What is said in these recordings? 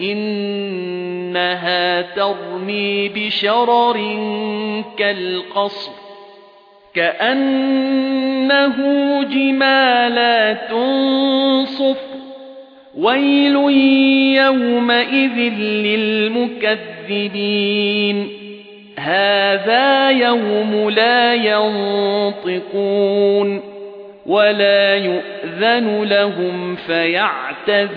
إِنَّهَا تَرْمِي بِشَرَرٍ كَالْقَصْرِ كَأَنَّهُ جِمَالَتٌ صُفْرٌ وَيْلٌ يَوْمَئِذٍ لِّلْمُكَذِّبِينَ هَذَا يَوْمُ لَا يَنطِقُونَ وَلَا يُؤْذَنُ لَهُمْ فَيَعْتَذِرُونَ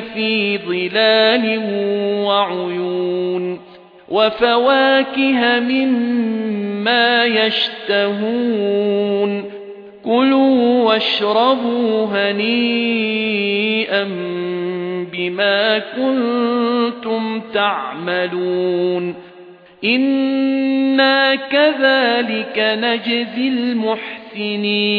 فِي ظِلَالٍ وَعُيُونٍ وَفَوَاكِهَ مِمَّا يَشْتَهُونَ كُلُوا وَاشْرَبُوا هَنِيئًا بِمَا كُنتُمْ تَعْمَلُونَ إِنَّا كَذَلِكَ نَجْزِي الْمُحْسِنِينَ